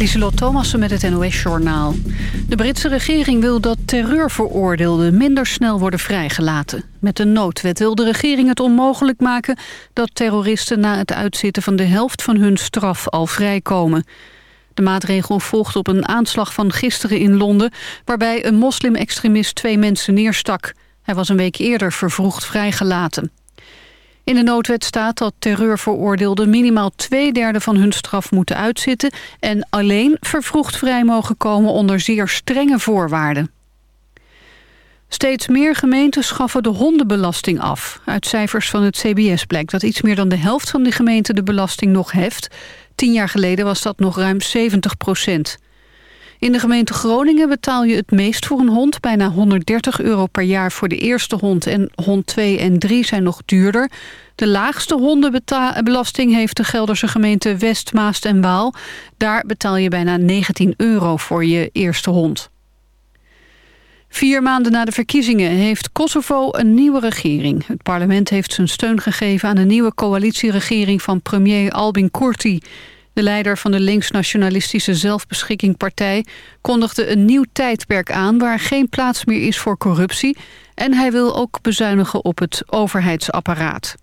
Lieselot Thomassen met het NOS-journaal. De Britse regering wil dat terreurveroordeelden minder snel worden vrijgelaten. Met een noodwet wil de regering het onmogelijk maken... dat terroristen na het uitzitten van de helft van hun straf al vrijkomen. De maatregel volgt op een aanslag van gisteren in Londen... waarbij een moslim-extremist twee mensen neerstak. Hij was een week eerder vervroegd vrijgelaten. In de noodwet staat dat terreurveroordeelden minimaal twee derde van hun straf moeten uitzitten en alleen vervroegd vrij mogen komen onder zeer strenge voorwaarden. Steeds meer gemeenten schaffen de hondenbelasting af. Uit cijfers van het CBS blijkt dat iets meer dan de helft van de gemeenten de belasting nog heft. Tien jaar geleden was dat nog ruim 70 procent. In de gemeente Groningen betaal je het meest voor een hond. Bijna 130 euro per jaar voor de eerste hond. En hond 2 en 3 zijn nog duurder. De laagste hondenbelasting heeft de Gelderse gemeente West, Maast en Waal. Daar betaal je bijna 19 euro voor je eerste hond. Vier maanden na de verkiezingen heeft Kosovo een nieuwe regering. Het parlement heeft zijn steun gegeven aan een nieuwe coalitieregering van premier Albin Kurti. De leider van de links-nationalistische zelfbeschikkingpartij kondigde een nieuw tijdperk aan waar geen plaats meer is voor corruptie en hij wil ook bezuinigen op het overheidsapparaat.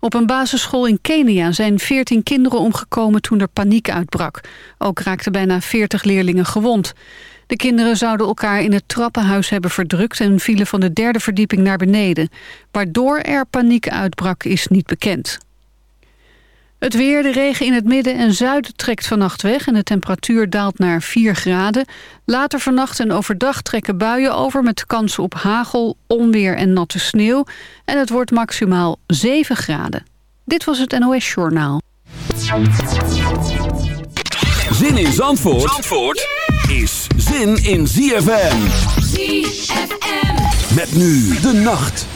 Op een basisschool in Kenia zijn 14 kinderen omgekomen toen er paniek uitbrak. Ook raakten bijna 40 leerlingen gewond. De kinderen zouden elkaar in het trappenhuis hebben verdrukt... en vielen van de derde verdieping naar beneden. Waardoor er paniek uitbrak is niet bekend. Het weer, de regen in het midden en zuiden trekt vannacht weg... en de temperatuur daalt naar 4 graden. Later vannacht en overdag trekken buien over... met kans op hagel, onweer en natte sneeuw. En het wordt maximaal 7 graden. Dit was het NOS Journaal. Zin in Zandvoort, Zandvoort is zin in ZFM. ZFM. Met nu de nacht.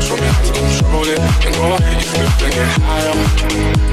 Show me how to control it And go ahead, you flip and get higher.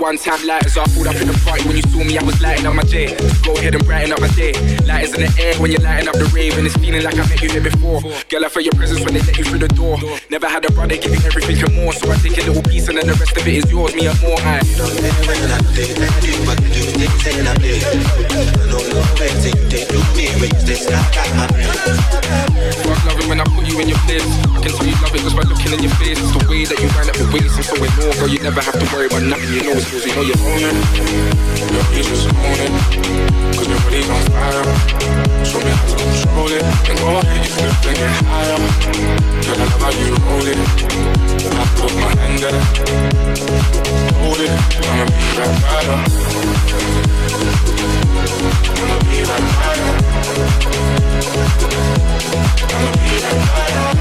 one time lighters up. Pulled up in the party when you saw me, I was lighting up my day. Go ahead and brighten up my day. Lighters in the air when you're lighting up the rave, and it's feeling like I met you here before. Girl, I felt your presence when they let you through the door. Never had a brother giving everything and more, so I take a little piece and then the rest of it is yours, me and more. I don't know when I play, do what you do, things saying I play. I don't know where to do me, raise this, I got my Fuck loving when I put you in your place. I can tell you love it just by looking in your face. It's the way that you wind up your waist, I'm so in awe, girl. You never have to worry about nothing. You know it's yours, you know you're owning. Your peace is owning. Cause your body's on fire. Show me how to control it. And go ahead, you flip and get higher. Girl, I love how you roll it. I put my hand there. Hold it. I'ma be right rider. I'ma be right rider. I'ma be right rider.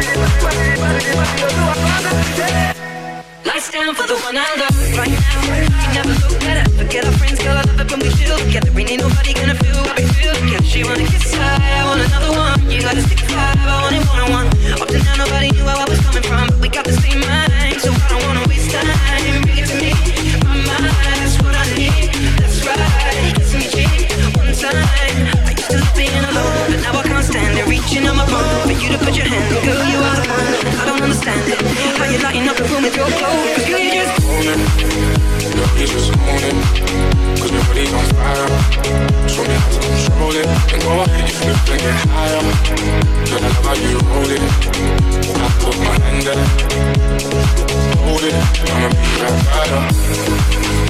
Lights down for the one I love right now. You never look better. Forget our friends, girl. I love it when we chill together. Ain't nobody gonna feel what we feel together. She wanna kiss high, I want another one. You gotta stick five, I want it one on one. Up to now, nobody knew where I was coming from, but we got the same mind, so I don't wanna waste time. Bring it to me, my mind, that's what I need. That's right, kiss me cheek one time. Can't stand it. Reaching on my phone for you to put your hand. Girl, you are the one. I don't understand it. How you lighting up the room with your? Cause girl, you just own it. Girl, you just own. Cause your body's on fire. Show me how to control it. And go ahead, you flip and get higher. Girl, I love how you roll it. I put my hand there. Hold it. I'ma be right rider.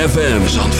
ZFM Zandvoort.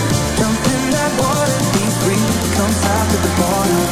south the border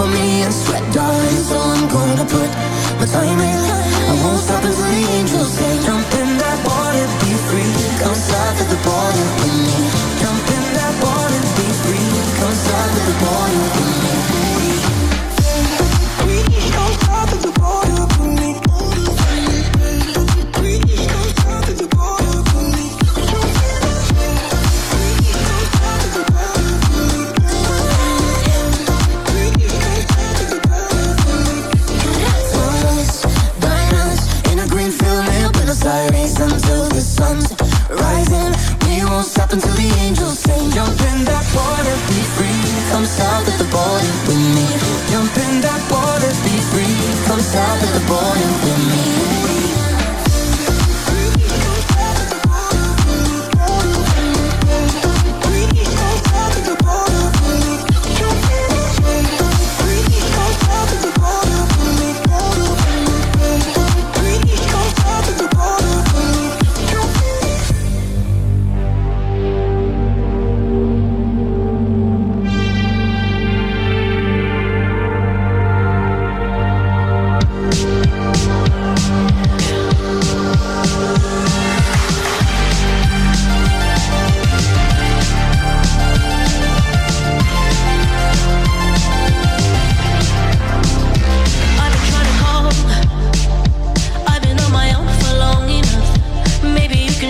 for me and sweat, darling So I'm gonna put my time in. I won't stop until the angels say Jump in that water, be free. Come south of the border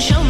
show me